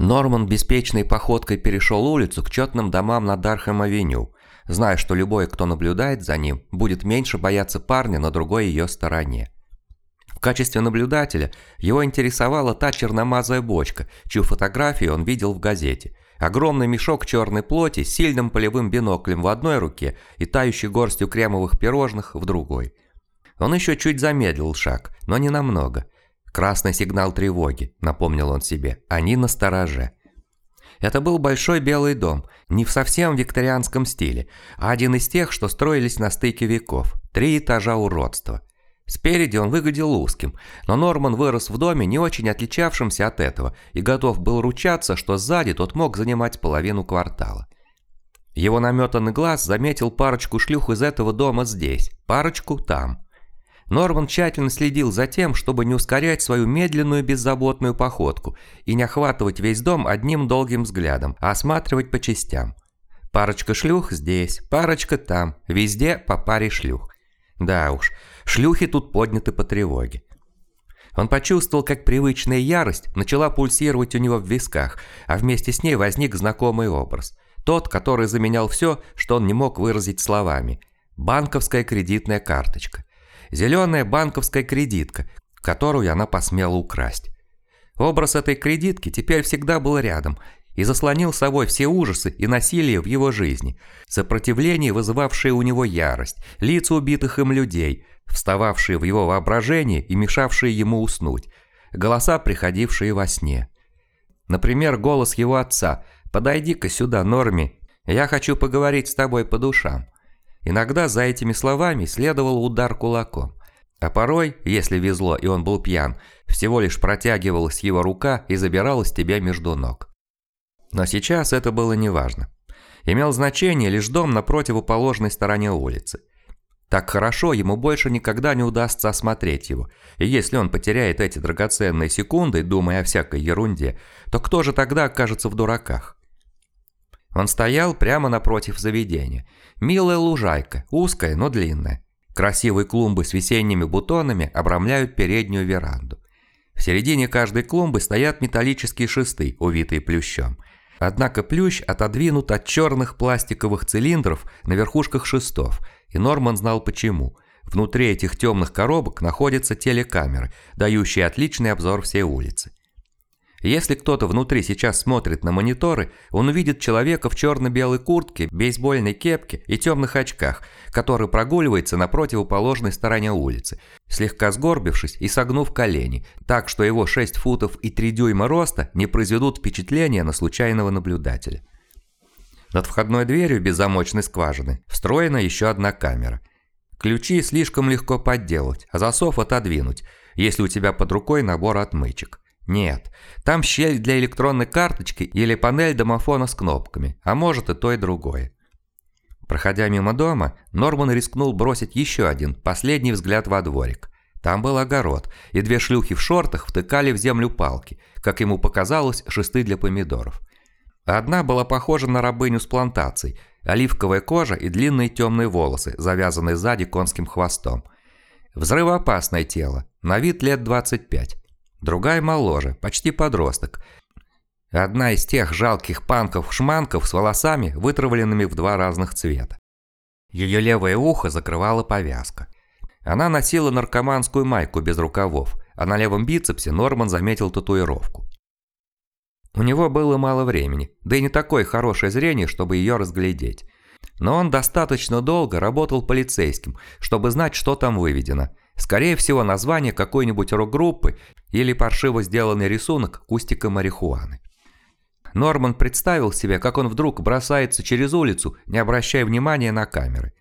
Норман беспечной походкой перешел улицу к четным домам на Дархэм-авеню, зная, что любой, кто наблюдает за ним, будет меньше бояться парня на другой ее стороне. В качестве наблюдателя его интересовала та черномазая бочка, чью фотографию он видел в газете. Огромный мешок черной плоти с сильным полевым биноклем в одной руке и тающей горстью кремовых пирожных в другой. Он еще чуть замедлил шаг, но не намного. «Красный сигнал тревоги», — напомнил он себе. «Они на стороже». Это был большой белый дом, не в совсем викторианском стиле, а один из тех, что строились на стыке веков. Три этажа уродства. Спереди он выглядел узким, но Норман вырос в доме, не очень отличавшемся от этого, и готов был ручаться, что сзади тот мог занимать половину квартала. Его наметанный глаз заметил парочку шлюх из этого дома здесь, парочку там. Норман тщательно следил за тем, чтобы не ускорять свою медленную беззаботную походку и не охватывать весь дом одним долгим взглядом, а осматривать по частям. Парочка шлюх здесь, парочка там, везде по паре шлюх. Да уж, шлюхи тут подняты по тревоге. Он почувствовал, как привычная ярость начала пульсировать у него в висках, а вместе с ней возник знакомый образ. Тот, который заменял все, что он не мог выразить словами. Банковская кредитная карточка. Зеленая банковская кредитка, которую она посмела украсть. Образ этой кредитки теперь всегда был рядом, и заслонил собой все ужасы и насилие в его жизни, сопротивление, вызывавшее у него ярость, лица убитых им людей, встававшие в его воображении и мешавшие ему уснуть, голоса, приходившие во сне. Например, голос его отца «Подойди-ка сюда, Норми, я хочу поговорить с тобой по душам». Иногда за этими словами следовал удар кулаком. А порой, если везло и он был пьян, всего лишь протягивалась его рука и забиралась тебя между ног. Но сейчас это было неважно. Имел значение лишь дом на противоположной стороне улицы. Так хорошо ему больше никогда не удастся осмотреть его, и если он потеряет эти драгоценные секунды, думая о всякой ерунде, то кто же тогда окажется в дураках? Он стоял прямо напротив заведения. Милая лужайка, узкая, но длинная. Красивые клумбы с весенними бутонами обрамляют переднюю веранду. В середине каждой клумбы стоят металлические шесты, увитые плющом – Однако плющ отодвинут от черных пластиковых цилиндров на верхушках шестов, и Норман знал почему. Внутри этих темных коробок находятся телекамеры, дающие отличный обзор всей улицы. Если кто-то внутри сейчас смотрит на мониторы, он увидит человека в черно-белой куртке, бейсбольной кепке и темных очках, который прогуливается на противоположной стороне улицы, слегка сгорбившись и согнув колени, так что его 6 футов и 3 дюйма роста не произведут впечатления на случайного наблюдателя. Над входной дверью без замочной скважины встроена еще одна камера. Ключи слишком легко подделать, а засов отодвинуть, если у тебя под рукой набор отмычек. Нет, там щель для электронной карточки или панель домофона с кнопками, а может и то и другое. Проходя мимо дома, Норман рискнул бросить еще один, последний взгляд во дворик. Там был огород, и две шлюхи в шортах втыкали в землю палки, как ему показалось, шесты для помидоров. Одна была похожа на рабыню с плантацией, оливковая кожа и длинные темные волосы, завязанные сзади конским хвостом. Взрывоопасное тело, на вид лет 25. Другая моложе, почти подросток. Одна из тех жалких панков-шманков с волосами, вытравленными в два разных цвета. Ее левое ухо закрывала повязка. Она носила наркоманскую майку без рукавов, а на левом бицепсе Норман заметил татуировку. У него было мало времени, да и не такое хорошее зрение, чтобы ее разглядеть. Но он достаточно долго работал полицейским, чтобы знать, что там выведено, Скорее всего, название какой-нибудь рок-группы или паршиво сделанный рисунок кустика марихуаны. Норман представил себе, как он вдруг бросается через улицу, не обращая внимания на камеры.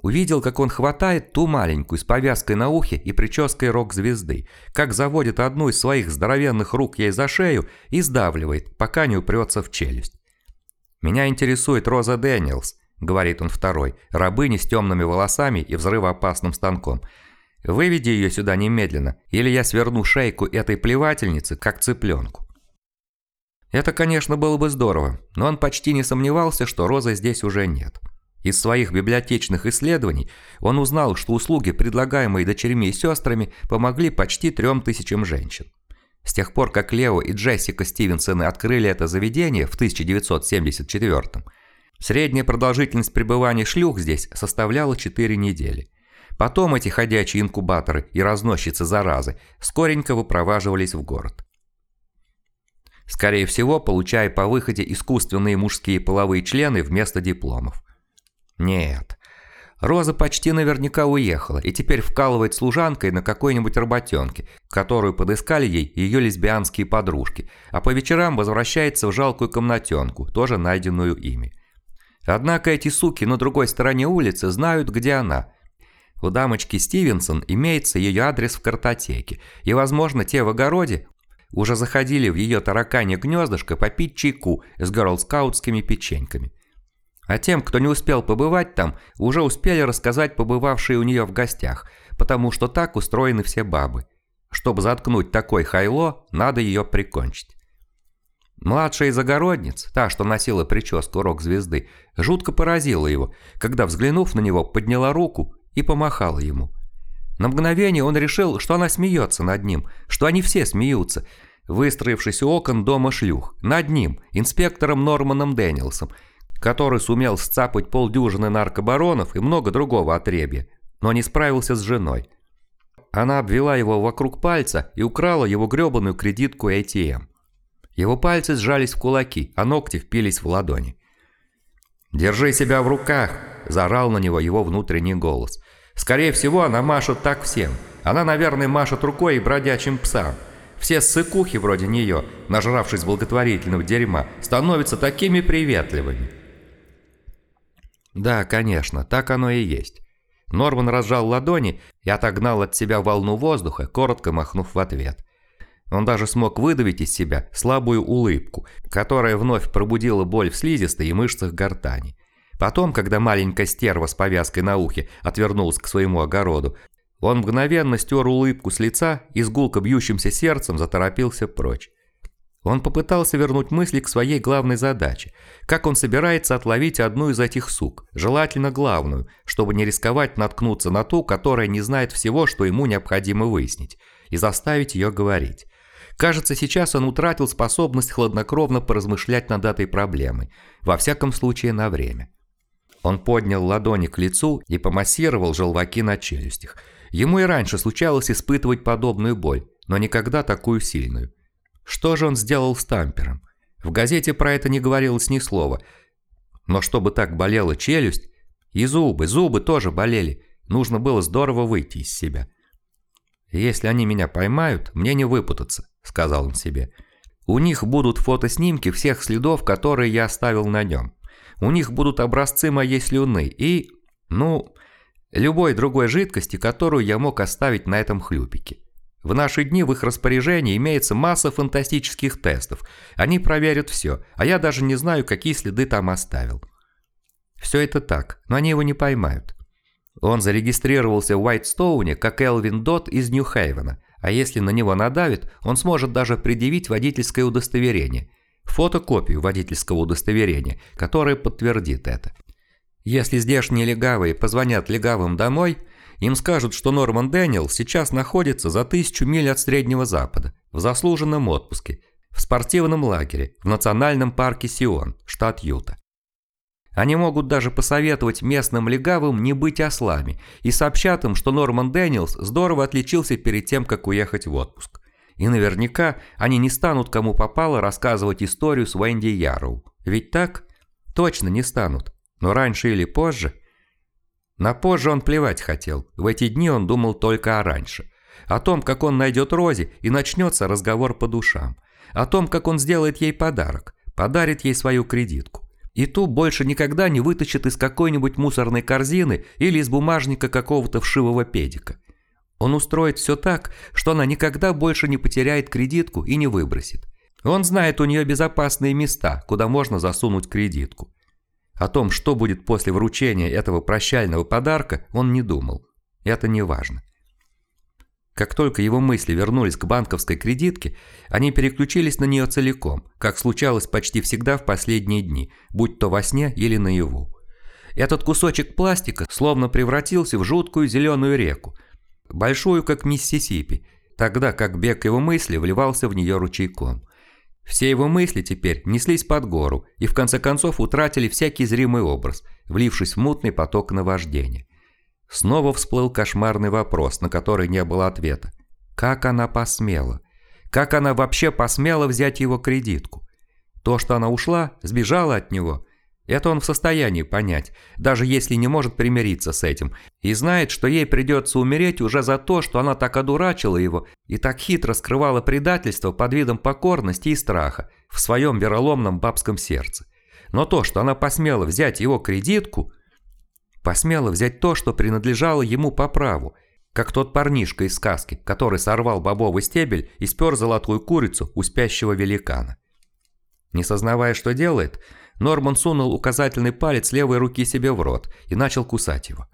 Увидел, как он хватает ту маленькую с повязкой на ухе и прической рок-звезды, как заводит одну из своих здоровенных рук ей за шею и сдавливает, пока не упрется в челюсть. «Меня интересует Роза Дэниелс», — говорит он второй, рабыня с темными волосами и взрывоопасным станком — Выведи ее сюда немедленно, или я сверну шейку этой плевательницы, как цыпленку. Это, конечно, было бы здорово, но он почти не сомневался, что Розы здесь уже нет. Из своих библиотечных исследований он узнал, что услуги, предлагаемые дочерьми и сестрами, помогли почти трем тысячам женщин. С тех пор, как Лео и Джессика Стивенсоны открыли это заведение в 1974 средняя продолжительность пребывания шлюх здесь составляла 4 недели. Потом эти ходячие инкубаторы и разносчицы заразы скоренько выпроваживались в город. Скорее всего, получая по выходе искусственные мужские половые члены вместо дипломов. Нет, Роза почти наверняка уехала и теперь вкалывает служанкой на какой-нибудь работенке, которую подыскали ей ее лесбиянские подружки, а по вечерам возвращается в жалкую комнатенку, тоже найденную ими. Однако эти суки на другой стороне улицы знают, где она. У дамочки Стивенсон имеется ее адрес в картотеке, и, возможно, те в огороде уже заходили в ее таракане гнездышко попить чайку с горлскаутскими печеньками. А тем, кто не успел побывать там, уже успели рассказать побывавшие у нее в гостях, потому что так устроены все бабы. Чтобы заткнуть такой хайло, надо ее прикончить. Младшая из огородниц, та, что носила прическу рок-звезды, жутко поразила его, когда, взглянув на него, подняла руку и помахала ему. На мгновение он решил, что она смеется над ним, что они все смеются, выстроившись у окон дома шлюх, над ним, инспектором Норманом Дэниелсом, который сумел сцапать полдюжины наркобаронов и много другого отребья, но не справился с женой. Она обвела его вокруг пальца и украла его гребаную кредитку ATM. Его пальцы сжались в кулаки, а ногти впились в ладони. «Держи себя в руках!» – заорал на него его внутренний голос. «Скорее всего, она машет так всем. Она, наверное, машет рукой и бродячим псам. Все ссыкухи вроде нее, нажравшись благотворительного дерьма, становятся такими приветливыми». Да, конечно, так оно и есть. Норман разжал ладони и отогнал от себя волну воздуха, коротко махнув в ответ. Он даже смог выдавить из себя слабую улыбку, которая вновь пробудила боль в слизистой и мышцах гортани. Потом, когда маленькая стерва с повязкой на ухе отвернулась к своему огороду, он мгновенно стер улыбку с лица и с гулко бьющимся сердцем заторопился прочь. Он попытался вернуть мысли к своей главной задаче. Как он собирается отловить одну из этих сук, желательно главную, чтобы не рисковать наткнуться на ту, которая не знает всего, что ему необходимо выяснить, и заставить ее говорить. Кажется, сейчас он утратил способность хладнокровно поразмышлять над этой проблемой, во всяком случае на время. Он поднял ладони к лицу и помассировал желваки на челюстях. Ему и раньше случалось испытывать подобную боль, но никогда такую сильную. Что же он сделал с тампером? В газете про это не говорилось ни слова. Но чтобы так болела челюсть, и зубы, зубы тоже болели. Нужно было здорово выйти из себя. «Если они меня поймают, мне не выпутаться», — сказал он себе. «У них будут фотоснимки всех следов, которые я оставил на нем. У них будут образцы моей слюны и, ну, любой другой жидкости, которую я мог оставить на этом хлюпике. В наши дни в их распоряжении имеется масса фантастических тестов. Они проверят все, а я даже не знаю, какие следы там оставил. Все это так, но они его не поймают. Он зарегистрировался в Уайтстоуне как Элвин Дот из Нью-Хейвена, а если на него надавит, он сможет даже предъявить водительское удостоверение, фотокопию водительского удостоверения, которое подтвердит это. Если здешние легавые позвонят легавым домой, им скажут, что Норман Дэниел сейчас находится за тысячу миль от Среднего Запада, в заслуженном отпуске, в спортивном лагере, в национальном парке Сион, штат Юта. Они могут даже посоветовать местным легавым не быть ослами и сообщат им, что Норман Дэниелс здорово отличился перед тем, как уехать в отпуск. И наверняка они не станут кому попало рассказывать историю с Венди Яроу. Ведь так? Точно не станут. Но раньше или позже – на позже он плевать хотел, в эти дни он думал только о раньше. О том, как он найдет Рози и начнется разговор по душам. О том, как он сделает ей подарок, подарит ей свою кредитку. И ту больше никогда не вытащит из какой-нибудь мусорной корзины или из бумажника какого-то вшивого педика. Он устроит все так, что она никогда больше не потеряет кредитку и не выбросит. Он знает у нее безопасные места, куда можно засунуть кредитку. О том, что будет после вручения этого прощального подарка, он не думал. Это не важно. Как только его мысли вернулись к банковской кредитке, они переключились на нее целиком, как случалось почти всегда в последние дни, будь то во сне или наяву. Этот кусочек пластика словно превратился в жуткую зеленую реку, большую как Миссисипи, тогда как бег его мысли вливался в нее ручейком. Все его мысли теперь неслись под гору и в конце концов утратили всякий зримый образ, влившись в мутный поток наваждения. Снова всплыл кошмарный вопрос, на который не было ответа. Как она посмела? Как она вообще посмела взять его кредитку? То, что она ушла, сбежала от него, это он в состоянии понять, даже если не может примириться с этим, и знает, что ей придется умереть уже за то, что она так одурачила его и так хитро скрывала предательство под видом покорности и страха в своем вероломном бабском сердце. Но то, что она посмела взять его кредитку, посмела взять то, что принадлежало ему по праву, как тот парнишка из сказки, который сорвал бобовый стебель и спер золотую курицу у спящего великана. Не сознавая, что делает, Норман сунул указательный палец левой руки себе в рот и начал кусать его.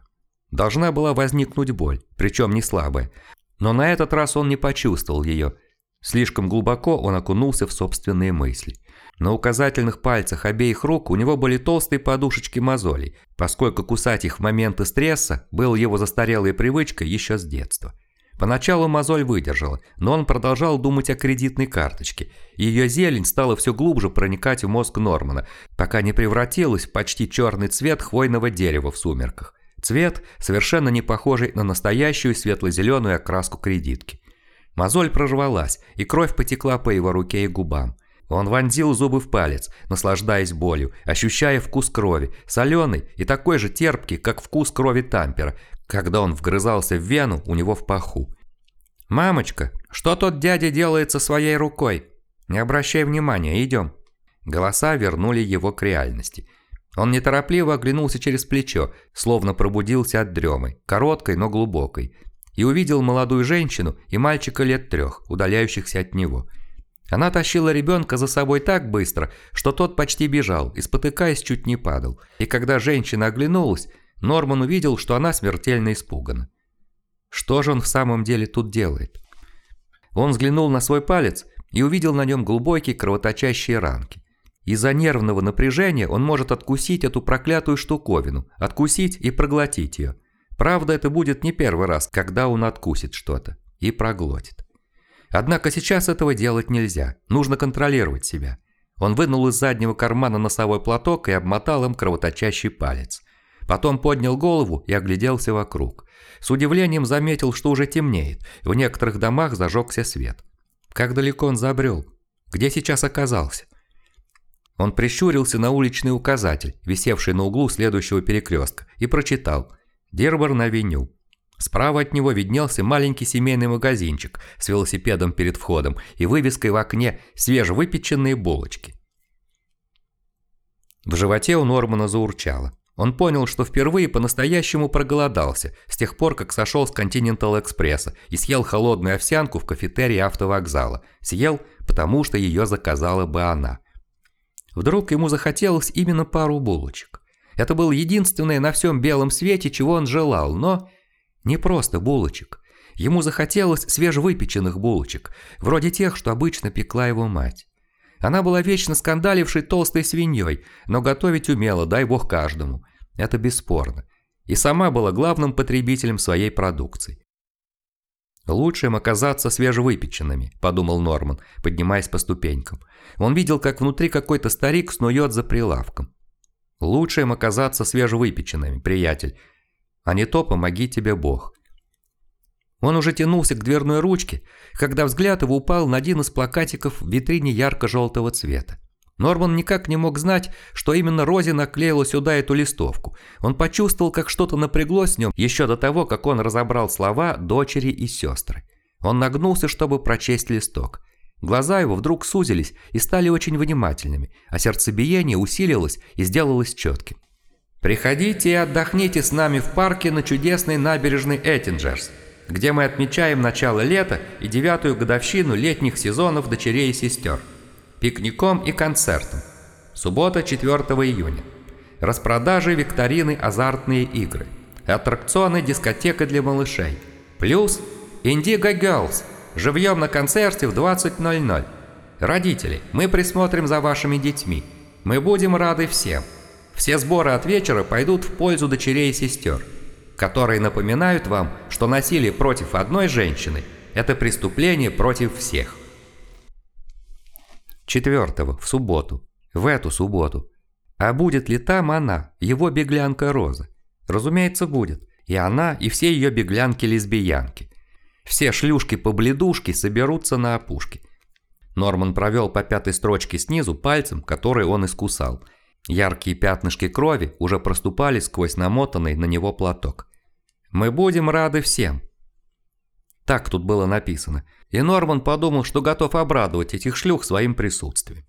Должна была возникнуть боль, причем не слабая. Но на этот раз он не почувствовал ее. Слишком глубоко он окунулся в собственные мысли. На указательных пальцах обеих рук у него были толстые подушечки мозолей, поскольку кусать их в моменты стресса был его застарелой привычкой еще с детства. Поначалу мозоль выдержала, но он продолжал думать о кредитной карточке. Ее зелень стала все глубже проникать в мозг Нормана, пока не превратилась в почти черный цвет хвойного дерева в сумерках. Цвет, совершенно не похожий на настоящую светло-зеленую окраску кредитки. Мозоль прорвалась, и кровь потекла по его руке и губам. Он вонзил зубы в палец, наслаждаясь болью, ощущая вкус крови, соленый и такой же терпкий, как вкус крови тампера, когда он вгрызался в вену у него в паху. «Мамочка, что тот дядя делает со своей рукой? Не обращай внимания, идем». Голоса вернули его к реальности. Он неторопливо оглянулся через плечо, словно пробудился от дремы, короткой, но глубокой, и увидел молодую женщину и мальчика лет трех, удаляющихся от него. Она тащила ребенка за собой так быстро, что тот почти бежал и, спотыкаясь, чуть не падал. И когда женщина оглянулась, Норман увидел, что она смертельно испугана. Что же он в самом деле тут делает? Он взглянул на свой палец и увидел на нем глубокие кровоточащие ранки. Из-за нервного напряжения он может откусить эту проклятую штуковину, откусить и проглотить ее. Правда, это будет не первый раз, когда он откусит что-то и проглотит. Однако сейчас этого делать нельзя, нужно контролировать себя. Он вынул из заднего кармана носовой платок и обмотал им кровоточащий палец. Потом поднял голову и огляделся вокруг. С удивлением заметил, что уже темнеет. В некоторых домах зажегся свет. Как далеко он забрел? Где сейчас оказался? Он прищурился на уличный указатель, висевший на углу следующего перекрестка, и прочитал «Дирбор-авеню». Справа от него виднелся маленький семейный магазинчик с велосипедом перед входом и вывеской в окне «Свежевыпеченные булочки». В животе у Нормана заурчало. Он понял, что впервые по-настоящему проголодался с тех пор, как сошел с Continental Экспресса и съел холодную овсянку в кафетерии автовокзала. Съел, потому что ее заказала бы она. Вдруг ему захотелось именно пару булочек. Это было единственное на всем белом свете, чего он желал, но не просто булочек. Ему захотелось свежевыпеченных булочек, вроде тех, что обычно пекла его мать. Она была вечно скандалившей толстой свиньей, но готовить умела, дай бог каждому. Это бесспорно. И сама была главным потребителем своей продукции. «Лучше им оказаться свежевыпеченными», – подумал Норман, поднимаясь по ступенькам. Он видел, как внутри какой-то старик снует за прилавком. «Лучше им оказаться свежевыпеченными, приятель, а не то помоги тебе Бог». Он уже тянулся к дверной ручке, когда взгляд его упал на один из плакатиков в витрине ярко-желтого цвета. Норман никак не мог знать, что именно Рози наклеила сюда эту листовку. Он почувствовал, как что-то напряглось в нем еще до того, как он разобрал слова «дочери» и «сестры». Он нагнулся, чтобы прочесть листок. Глаза его вдруг сузились и стали очень внимательными, а сердцебиение усилилось и сделалось четким. «Приходите и отдохните с нами в парке на чудесной набережной Эттинджерс», где мы отмечаем начало лета и девятую годовщину летних сезонов дочерей и сестер. Пикником и концертом. Суббота, 4 июня. Распродажи, викторины, азартные игры. Аттракционы, дискотека для малышей. Плюс Indigo Girls. Живьем на концерте в 20.00. Родители, мы присмотрим за вашими детьми. Мы будем рады всем. Все сборы от вечера пойдут в пользу дочерей и сестер которые напоминают вам, что насилие против одной женщины Это преступление против всех. Четвертого, в субботу. В эту субботу. А будет ли там она, его беглянка Роза? Разумеется, будет. И она, и все ее беглянки-лесбиянки. Все шлюшки-побледушки соберутся на опушке. Норман провел по пятой строчке снизу пальцем, который он искусал. Яркие пятнышки крови уже проступали сквозь намотанный на него платок. «Мы будем рады всем». Так тут было написано. И Норман подумал, что готов обрадовать этих шлюх своим присутствием.